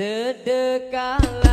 Sedekah.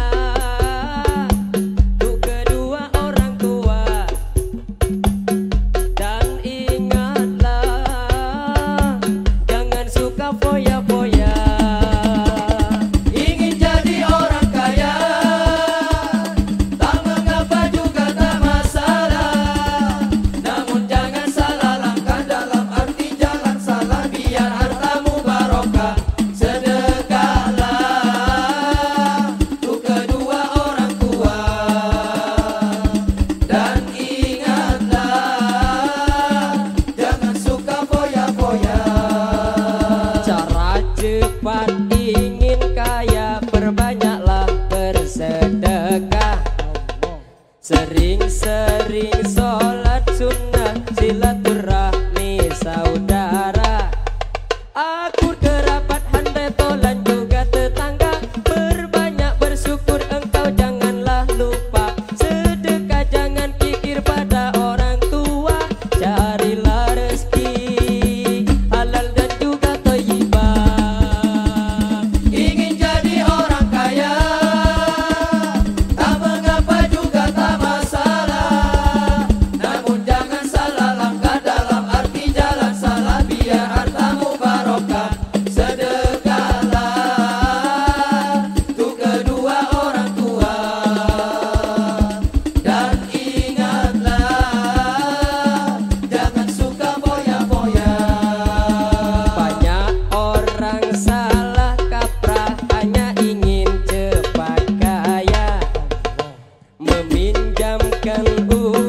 Sering-sering sholat sunnah silaturahmi Meminjamkan uang